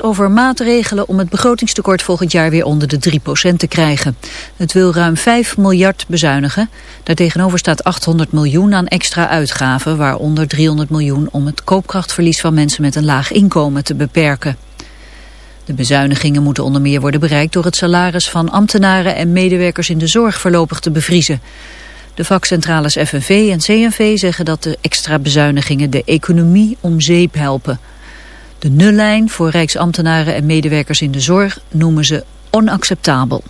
Over maatregelen om het begrotingstekort volgend jaar weer onder de 3% te krijgen. Het wil ruim 5 miljard bezuinigen. Daartegenover staat 800 miljoen aan extra uitgaven, waaronder 300 miljoen om het koopkrachtverlies van mensen met een laag inkomen te beperken. De bezuinigingen moeten onder meer worden bereikt door het salaris van ambtenaren en medewerkers in de zorg voorlopig te bevriezen. De vakcentrales FNV en CNV zeggen dat de extra bezuinigingen de economie om zeep helpen. De nullijn voor rijksambtenaren en medewerkers in de zorg noemen ze onacceptabel.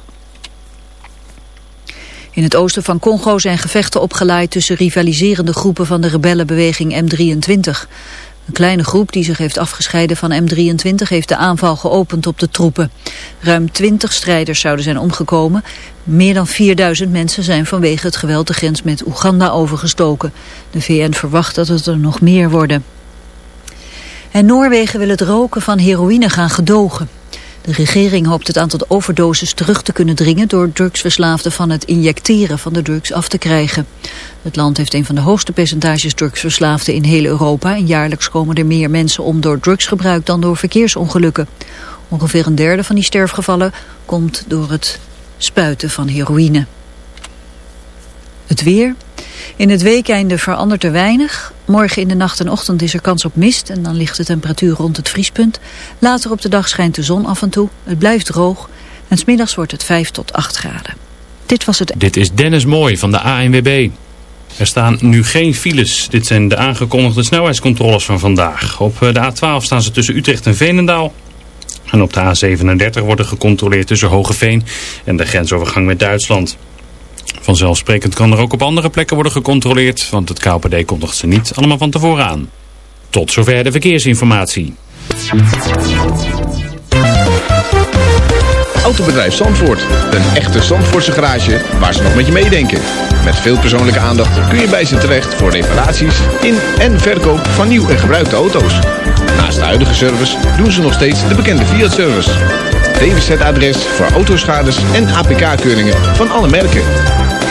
In het oosten van Congo zijn gevechten opgeleid tussen rivaliserende groepen van de rebellenbeweging M23. Een kleine groep die zich heeft afgescheiden van M23 heeft de aanval geopend op de troepen. Ruim 20 strijders zouden zijn omgekomen. Meer dan 4000 mensen zijn vanwege het geweld de grens met Oeganda overgestoken. De VN verwacht dat het er nog meer worden. En Noorwegen wil het roken van heroïne gaan gedogen. De regering hoopt het aantal overdoses terug te kunnen dringen... door drugsverslaafden van het injecteren van de drugs af te krijgen. Het land heeft een van de hoogste percentages drugsverslaafden in heel Europa... en jaarlijks komen er meer mensen om door drugsgebruik dan door verkeersongelukken. Ongeveer een derde van die sterfgevallen komt door het spuiten van heroïne. Het weer. In het weekende verandert er weinig. Morgen in de nacht en ochtend is er kans op mist en dan ligt de temperatuur rond het vriespunt. Later op de dag schijnt de zon af en toe. Het blijft droog en smiddags wordt het 5 tot 8 graden. Dit was het... Dit is Dennis Mooi van de ANWB. Er staan nu geen files. Dit zijn de aangekondigde snelheidscontroles van vandaag. Op de A12 staan ze tussen Utrecht en Veenendaal. En op de A37 worden gecontroleerd tussen Hogeveen en de grensovergang met Duitsland. Vanzelfsprekend kan er ook op andere plekken worden gecontroleerd, want het KPD kondigt ze niet allemaal van tevoren aan. Tot zover de verkeersinformatie. Autobedrijf Zandvoort. Een echte Zandvoortse garage waar ze nog met je meedenken. Met veel persoonlijke aandacht kun je bij ze terecht voor reparaties in en verkoop van nieuw en gebruikte auto's. Naast de huidige service doen ze nog steeds de bekende Fiat-service. DWZ-adres voor autoschades en APK-keuringen van alle merken.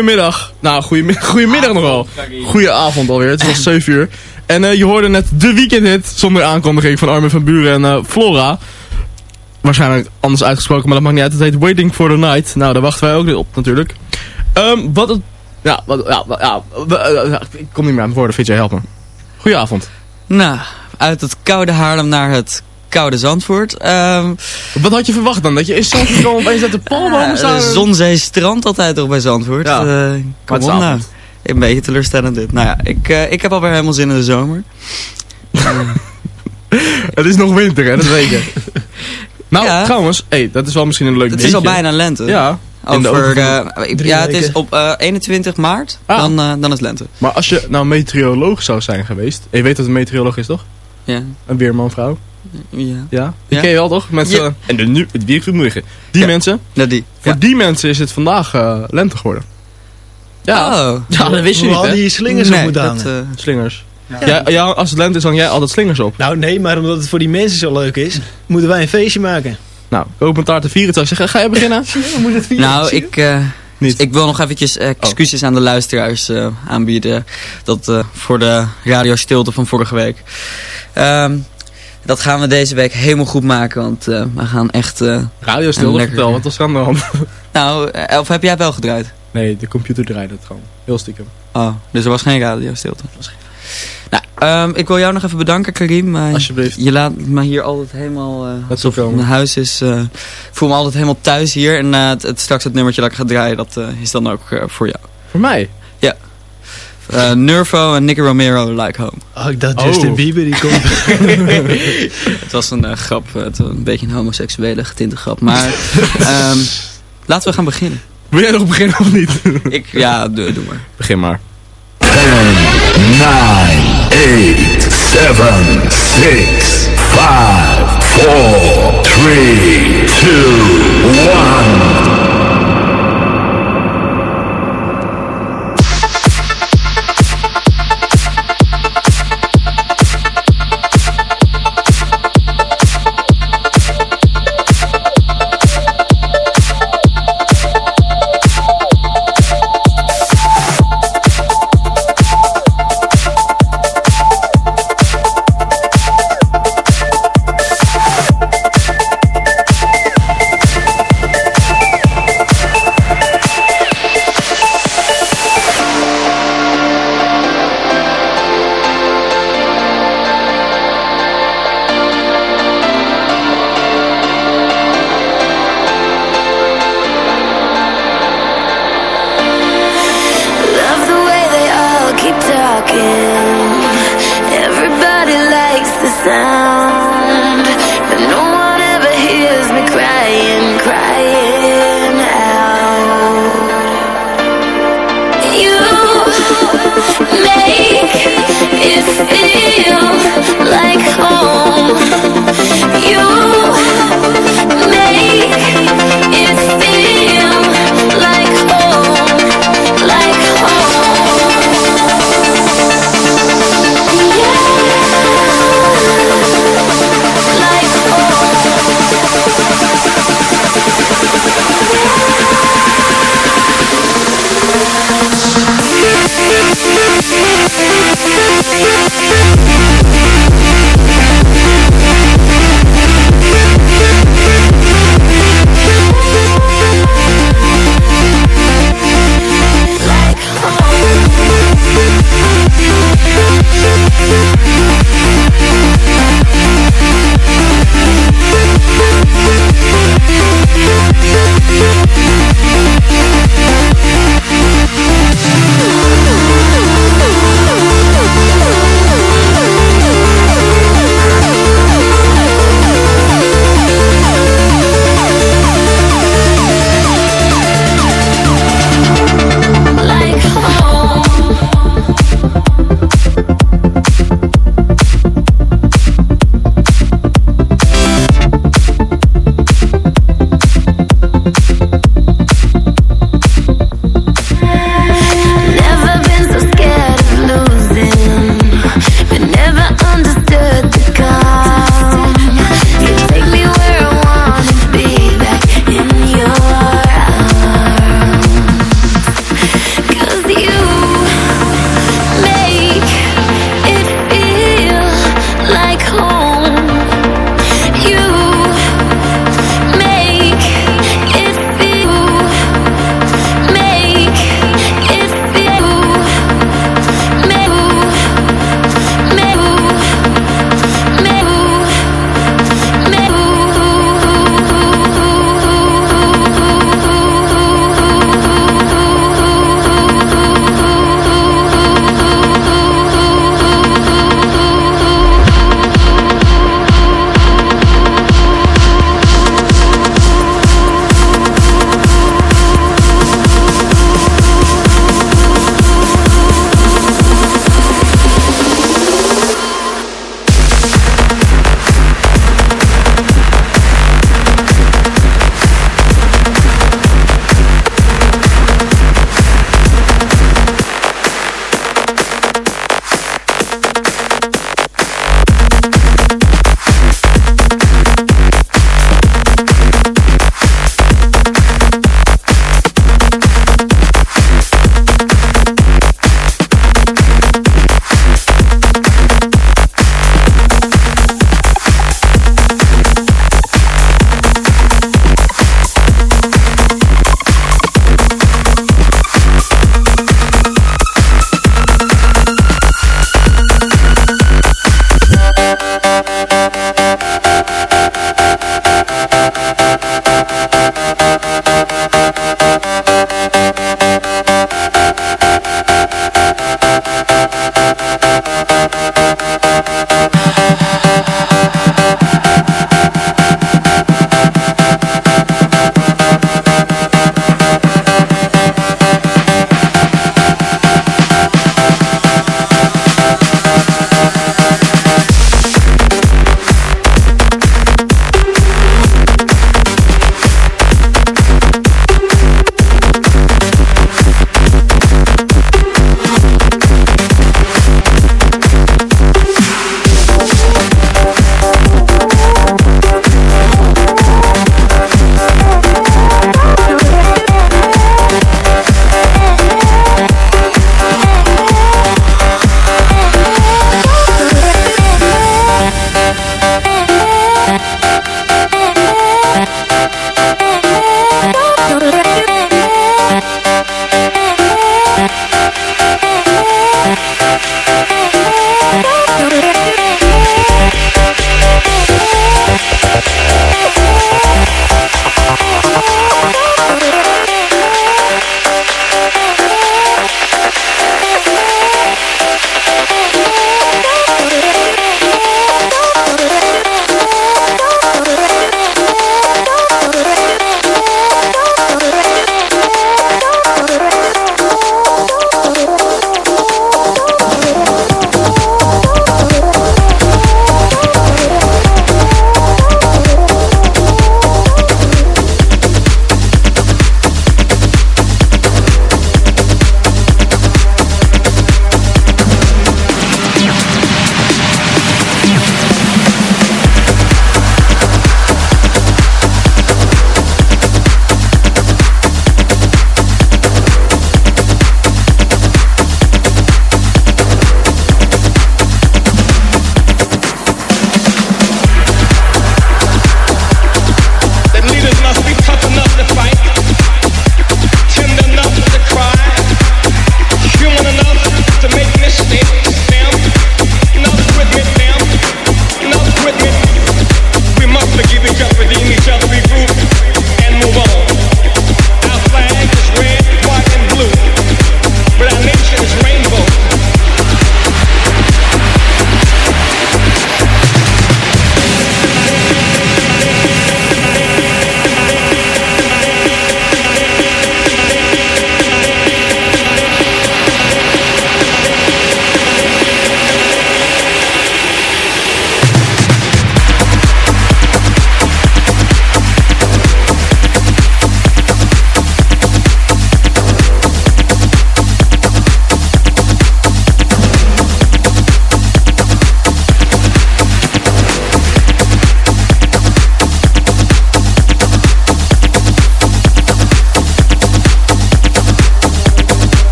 Goedemiddag. Nou, goedemiddag, goedemiddag nog wel. Goedenavond alweer. Het is al 7 uur. En eh, je hoorde net de weekendhit zonder aankondiging van Armin van Buren en eh, Flora. Waarschijnlijk anders uitgesproken, maar dat maakt niet uit. Het heet Waiting for the Night. Nou, daar wachten wij ook op natuurlijk. Ehm, wat het... Ja, wat, ja, ja, eh, ja, ik kom niet meer aan het woorden. VJ, help me. Goedenavond. Nou, uit het koude Haarlem naar het koude Zandvoort. Ehm Wat had je verwacht dan? Dat je in Zandvoort kwam opeens uit de palmbomen ja, staan? de zon, zee, strand altijd toch bij Zandvoort. Ja. Eh, kom op nou. Een beetje teleurstellend dit. Nou ja, ik, eh, ik heb alweer helemaal zin in de zomer. Het is nog winter, hè? Dat weet je. nou, Ja. trouwens, hey, dat is wel misschien een leuk Het is al bijna lente. Ja. Over, eh, ja, het is op eh, 21 maart, Ah. dan, eh, dan is lente. Maar als je nou meteoroloog zou zijn geweest... En je weet dat een meteoroloog is, toch? Ja, Een weerman, vrouw. Ja. Ja? Die Ja. ken je wel, toch? Mensen, Ja. En de, nu, het liggen. Die Ja. mensen, Nou, die. voor Ja. die mensen is het vandaag eh, lente geworden. Ja, Oh. ja dat wist je Hoe niet, al die slingers nee, op moeten dat, eh, Slingers. Ja. Ja, als het lente is, hang jij altijd slingers op. Nou nee, maar omdat het voor die mensen zo leuk is, moeten wij een feestje maken. Nou, koop een taart te vieren. Zou ik zeggen, ga je beginnen? nou, ik, eh, Niet. ik wil nog eventjes eh, excuses aan de luisteraars eh, aanbieden. Dat eh, voor de radiostilte van vorige week. Ehm, dat gaan we deze week helemaal goed maken. Want eh, we gaan echt... eh, Radio stil, Lekker. vertel, wat was er aan de hand? nou, eh, of heb jij wel gedraaid? Nee, de computer draaide het gewoon. Heel stiekem. Oh, dus er was geen radiostilte. Nou, ehm, ik wil jou nog even bedanken, Karim. Eh, Alsjeblieft. Je laat me hier altijd helemaal... alsof zo het mijn huis is. eh, ik voel me altijd helemaal thuis hier. En het, het, straks het nummertje dat ik ga draaien, dat is dan ook voor jou. Voor mij? Eh Nervo en Nicky Romero, Like Home. Oh, ik dacht Oh. Justin Bieber die komt. Het was een eh, grap, eh, het was een beetje een homoseksuele getinte grap. Maar ehm, laten we gaan beginnen. Wil jij nog beginnen of niet? Ik, ja, doe, doe maar. Begin maar. 9, 8, 7, 6, 5, 4, 3, 2, 1.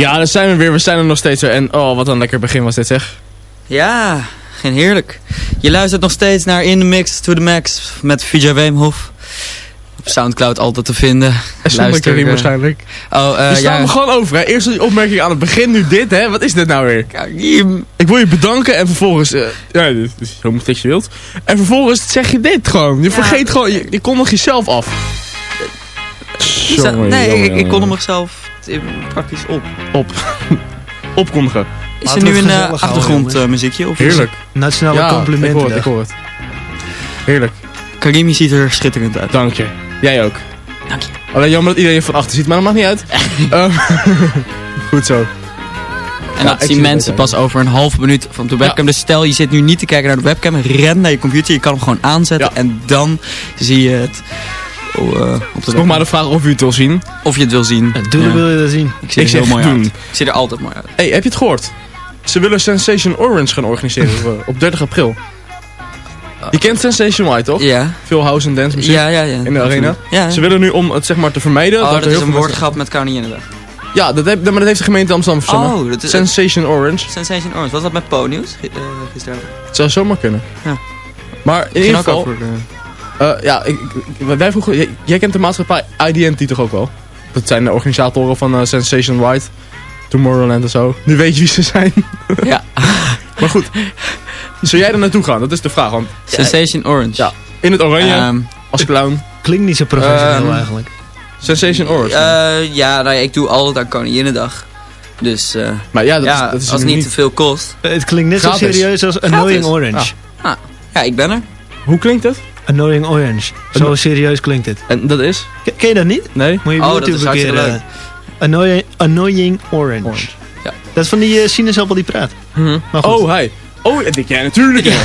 Ja, daar zijn we weer. We zijn er nog steeds weer. En oh, wat een lekker begin was dit zeg. Ja, geen heerlijk. Je luistert nog steeds naar In The Mix to the Max met VJ Weemhof. Op Soundcloud altijd te vinden. En Luister, eh, waarschijnlijk. Oh, eh Je slaat ja. me gewoon over, hè. Eerst die opmerking aan het begin, nu dit, hè. Wat is dit nou weer? Ik wil je bedanken en vervolgens... eh ja, dit is wilt. En vervolgens zeg je dit gewoon. Je vergeet gewoon... Je, je kon nog jezelf af. Nee, jongen, ik, ik kon hem praktisch op. Op. Opkondigen. Is er nu een eh, achtergrondmuziekje? of is Heerlijk. Nationale ja, complimenten. ik hoor het, ik hoor het. Heerlijk. Karim, je ziet er schitterend uit. Dank je. Jij ook. Dank je. Alleen jammer dat iedereen je van achter ziet, maar dat maakt niet uit. Ehm, goed zo. En Ja, dat zien mensen pas over een halve minuut van de webcam. Dus stel je zit nu niet te kijken naar de webcam. Ren naar je computer. Je kan hem gewoon aanzetten. Ja. En dan zie je het eh, op de Het is nog maar de vraag of u het wil zien. Of je het wil zien. Doe Ja. wil je dat zien. Ik zie Ik er heel mooi doen. uit. Ik zie er altijd mooi uit. hey, heb je het gehoord? Ze willen Sensation Orange gaan organiseren op, eh, op 30 april. Je kent Sensation White, toch? Ja. Veel house en dance muziek Ja, ja, ja. in de arena. Ja. Ze willen nu om het zeg maar te vermijden. Oh, er dat heel is een woordgrap met Koninginnedag. Ja, dat, heb, maar dat heeft de gemeente Amsterdam verzonnen. Oh, dat is- Sensation Orange. Sensation Orange. Was dat met Po-nieuws gi- eh, gisteravond? Het zou zomaar kunnen. Ja. Maar in ieder geval... over, eh, eh, ja, ik, ik- wij vroegen, jij, jij kent de maatschappij IDNT toch ook wel? Dat zijn de organisatoren van eh, Sensation White, Tomorrowland en zo. Nu weet je wie ze zijn. Ja. maar goed, zou jij er naartoe gaan? Dat is de vraag. Want Sensation Orange. Ja, in het oranje, Ehm, als clown. Klinkt niet zo professioneel Ehm, eigenlijk. Sensation Orange. eh, ja, nou ja, ik doe altijd aan Koninginnedag. Dus eh, maar ja, dat, ja, is, dat is als het niet te veel kost. Het klinkt net Gratis. zo serieus als Annoying Orange. Ah. Ah, ja, ik ben er. Hoe klinkt het? Annoying Orange. Zo serieus klinkt het. En dat is? Ken, ken je dat niet? Nee. Moet je Oh, dat YouTube is een keer... hartstikke eh, annoying, annoying Orange. Orange. Ja. Dat is van die uh, sinaasappel die praat. Maar goed. Oh, hij. Oh, dat denk jij natuurlijk. Ja.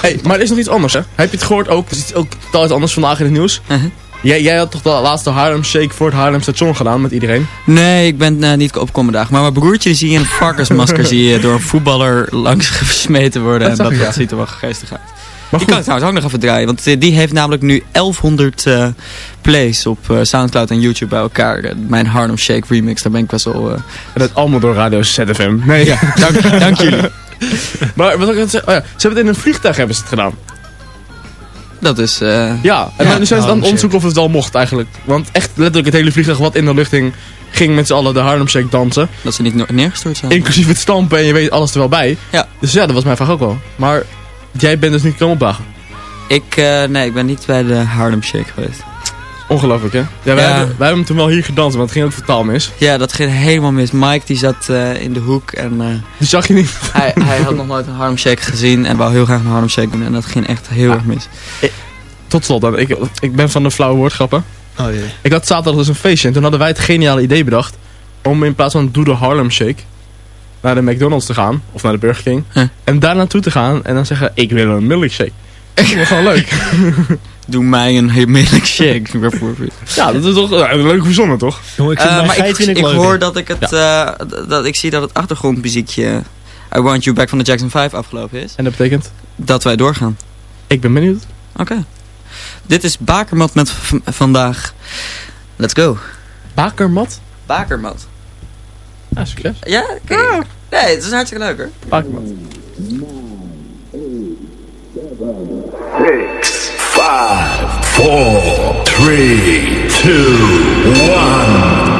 Hey, maar er is nog iets anders, hè? Heb je het gehoord ook? Er is iets ook totaal iets anders vandaag in het nieuws. Uh-huh. Jij, jij had toch de laatste Harlem Shake voor het Haarlem station gedaan met iedereen? Nee, ik ben eh, niet op kommendag. Maar mijn broertje zie je in een varkensmasker zie je door een voetballer langs gesmeten worden. Dat en dat, ik, dat ja. ziet er wel geestig uit. Maar Die kan ik goed, trouwens ook nog even draaien. Want eh, die heeft namelijk nu 1100 eh, plays op eh, Soundcloud en YouTube bij elkaar. Mijn Harlem Shake remix, daar ben ik best wel... eh, en dat allemaal door Radio ZFM. Nee, ja. dank, dank jullie. Maar wat ik aan het zeggen, oh ja, ze hebben het in een vliegtuig hebben ze het gedaan. Dat is... eh, Ja, en Ja, nu zijn ze het onderzoeken of het al mocht eigenlijk. Want echt letterlijk het hele vliegtuig wat in de lucht ging met z'n allen de Harlem Shake dansen. dat ze niet neergestort zijn. Inclusief het stampen en je weet alles er wel bij. Ja. Dus ja, dat was mijn vraag ook wel. Maar jij bent dus niet komen opdagen. Ik, eh, nee, ik ben niet bij de Harlem Shake geweest. Ongelooflijk, hè? Ja, wij, Ja. Hebben, wij hebben toen wel hier gedanst, want het ging ook totaal mis. Ja, dat ging helemaal mis. Mike die zat eh, in de hoek en... eh, Die zag je niet. hij, hij had nog nooit een Harlem Shake gezien en wou heel graag een Harlem Shake doen. En dat ging echt heel Ja. erg mis. Tot slot, dan. Ik, ik ben van de flauwe woordgrappen. Oh jee. Ik had zaterdag dus een feestje en toen hadden wij het geniale idee bedacht om in plaats van Doe de Harlem Shake naar de McDonald's te gaan, of naar de Burger King, Huh. en daar naartoe te gaan en dan zeggen ik wil een milkshake. Dat is gewoon leuk. Doe mij een heerlijk shake bijvoorbeeld. Ja, dat is toch ja, leuk verzonnen, toch? Jongen, ik vind Eh, maar ik, vind ik, ik hoor dat ik het, eh, dat ik zie dat het achtergrondmuziekje I Want You Back van de Jackson 5 afgelopen is. En dat betekent, Dat wij doorgaan. ik ben benieuwd. Oké. Dit is Bakermat met vandaag. Let's go. Bakermat? Bakermat. Ah, succes. Ja? Oké. Okay. Nee, het is hartstikke leuk hoor. Pak wat. 6, 5, 4, 3, 2, 1...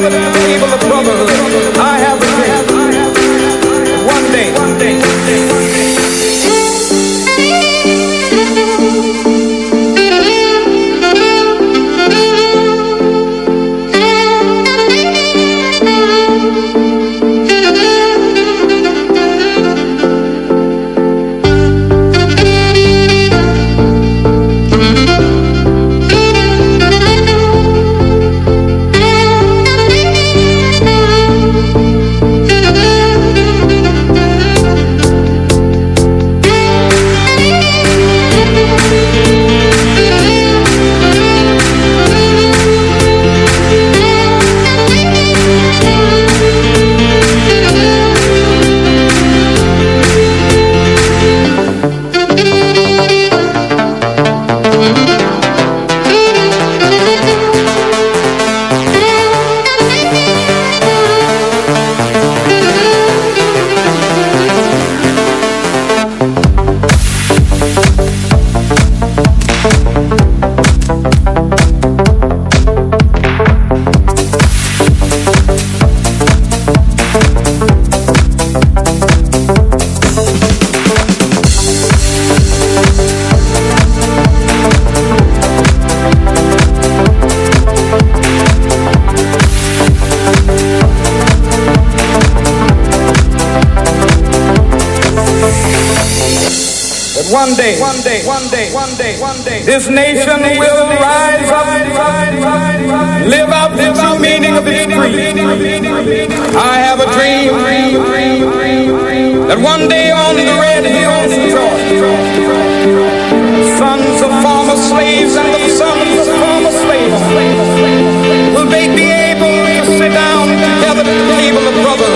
Father. day on the red hills of Georgia, sons of former slaves and the sons of former slaves, will they be able to sit down together at the table of brothers?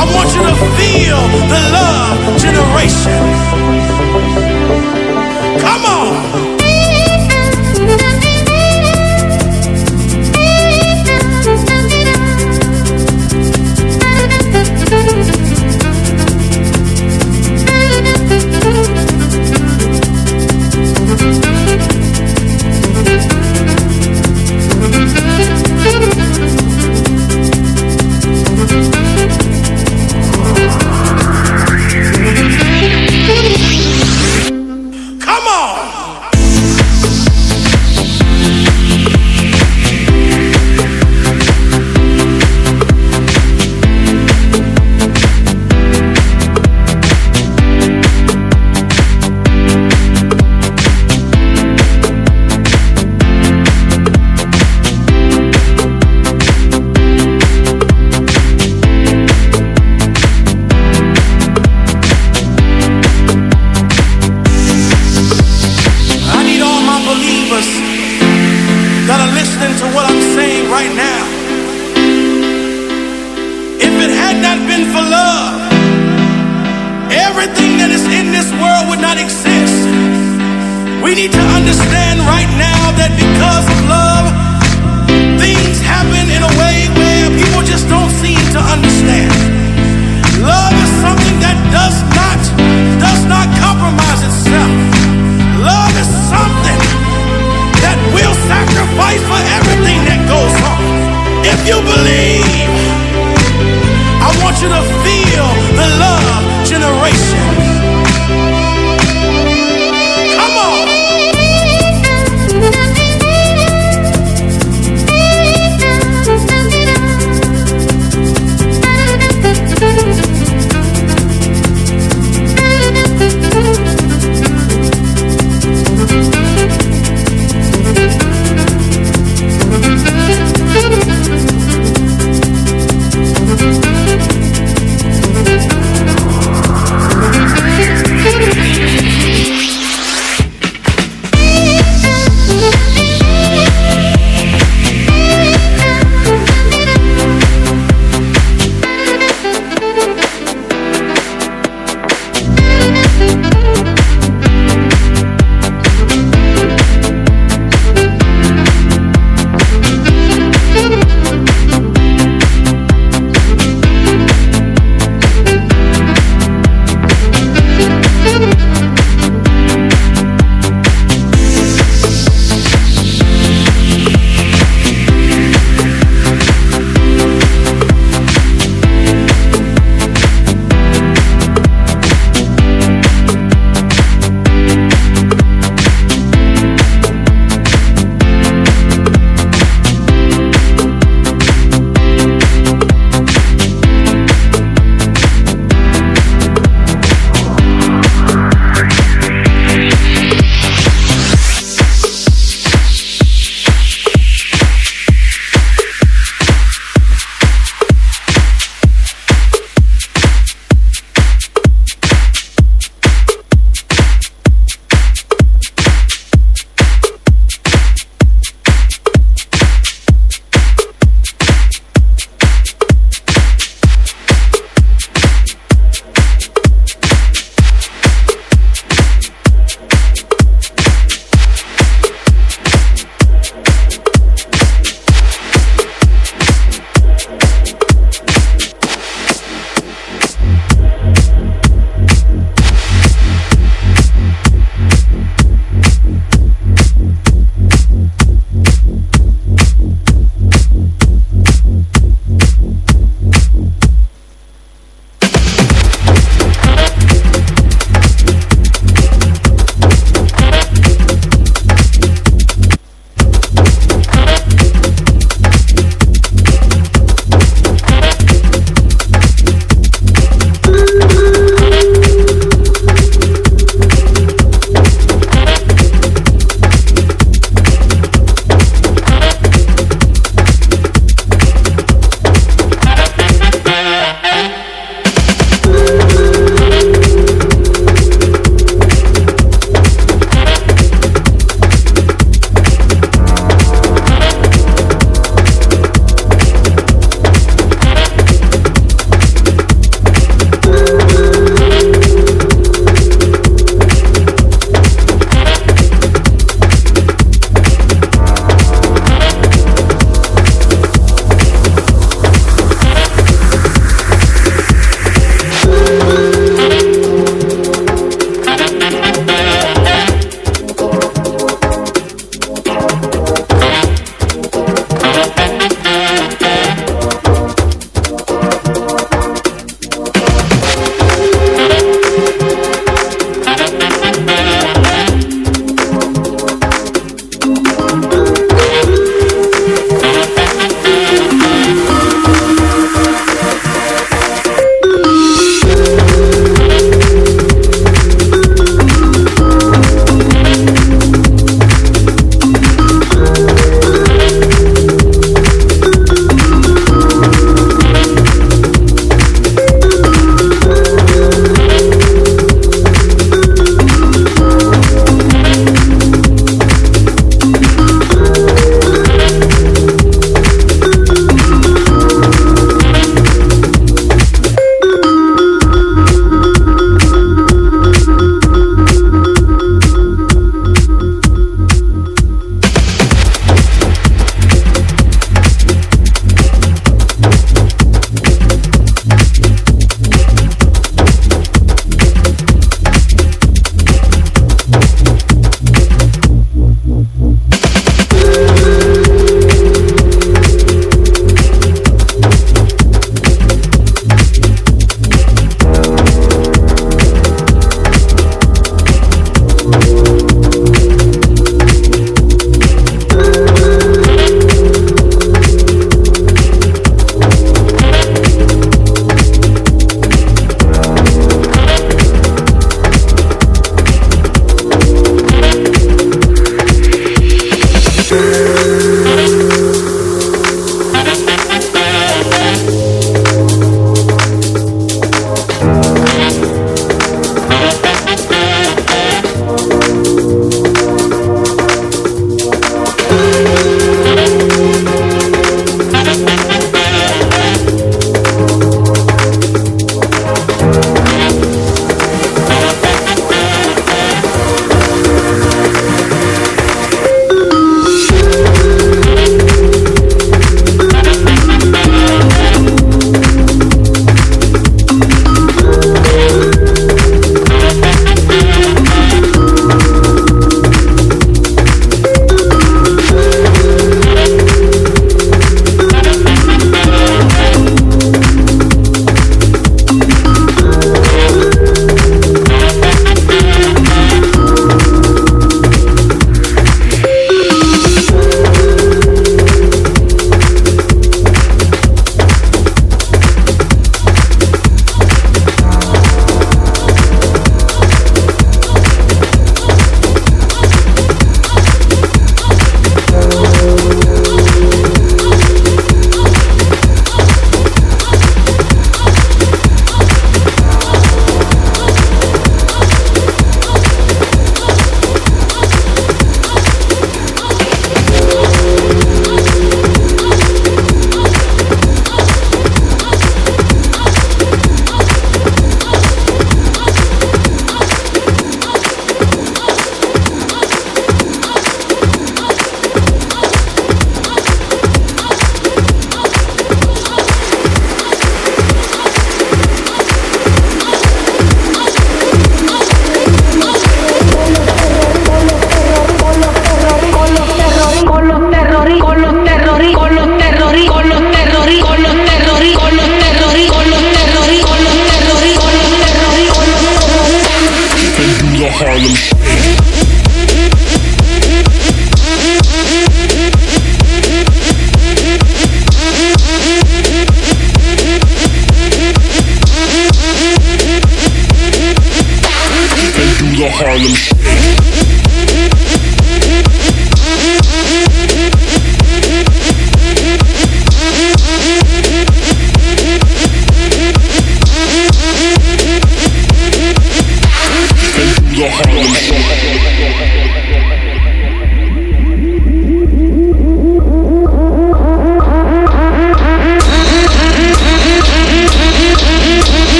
I want you to feel the love generation.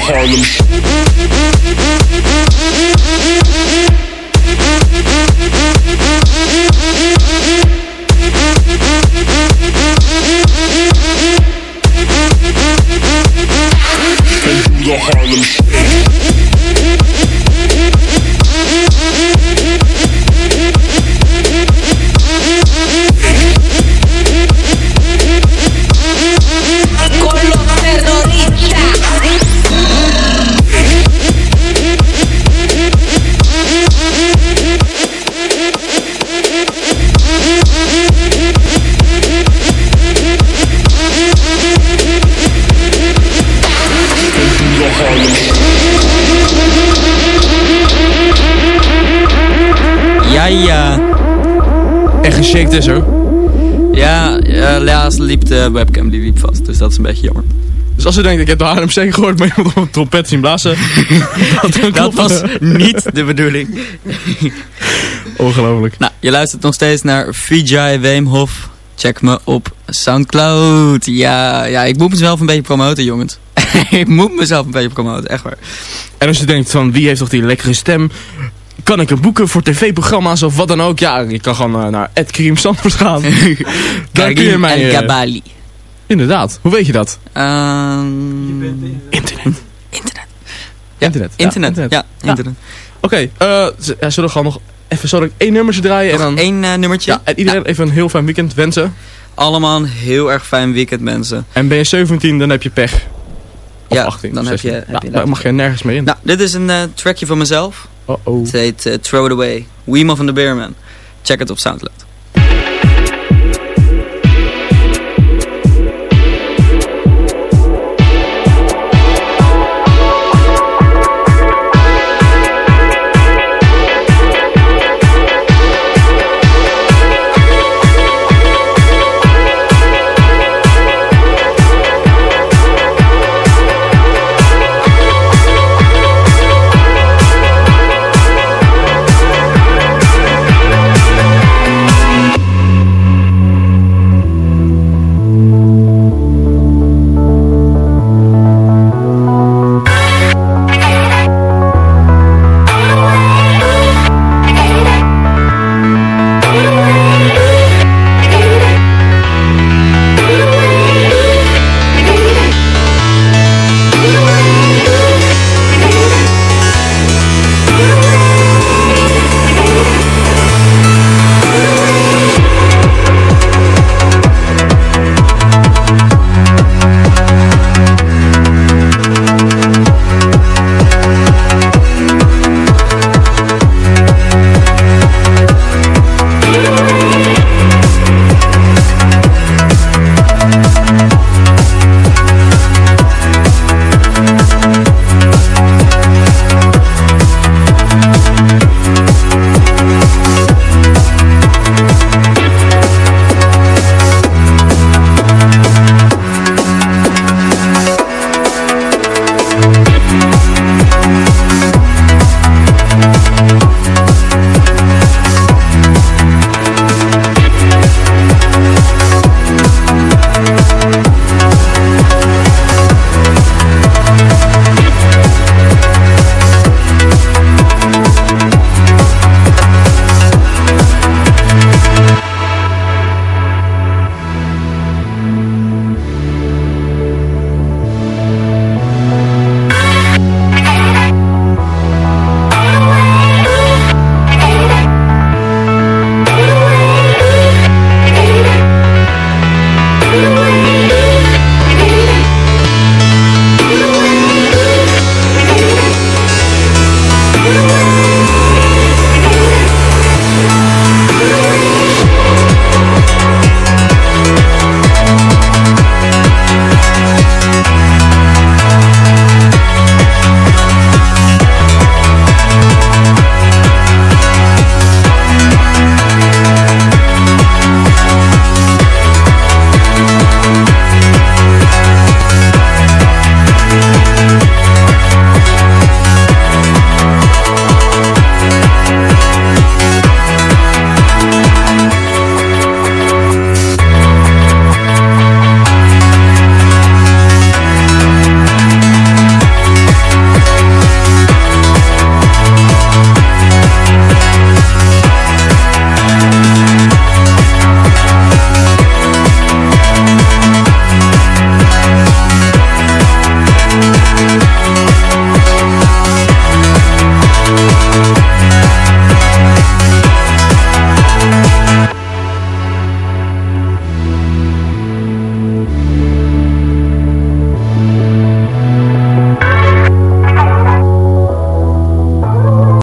Harlem geshaked is hoor. Ja, ja, helaas liep de webcam die liep vast. Dus dat is een beetje jammer. Dus als u denkt, ik heb de Shake gehoord, maar iemand op een trompet zien blazen. Dat was niet de bedoeling. Ongelooflijk. Nou, je luistert nog steeds naar Vijay Weemhof. Check me op Soundcloud. Ja, ja, ik moet mezelf een beetje promoten, jongens. ik moet mezelf een beetje promoten, echt waar. En als je denkt van, wie heeft toch die lekkere stem? Kan ik hem boeken voor tv-programma's of wat dan ook? Ja, je kan gewoon eh, naar Ed Karim Sandvoort gaan. Daar kun je mij... en eh, Kabali. inderdaad. Hoe weet je dat? Ehm, Internet. Internet. Ja, internet. Internet, ja, internet. Oké, eh, z- ja, zullen we gewoon nog even ik één nummertje draaien? Nog en dan... één eh, nummertje. Ja, en iedereen even een heel fijn weekend wensen. Allemaal een heel erg fijn weekend, mensen. En ben je 17, dan heb je pech. Of Ja, 18, dan heb 16. je- heb Nou, je daar dat. mag je nergens meer in. Nou, dit is een eh, trackje van mezelf. Oh oh. Het heet eh, Throw It Away. Weemo van de Beerman. Check het op Soundcloud.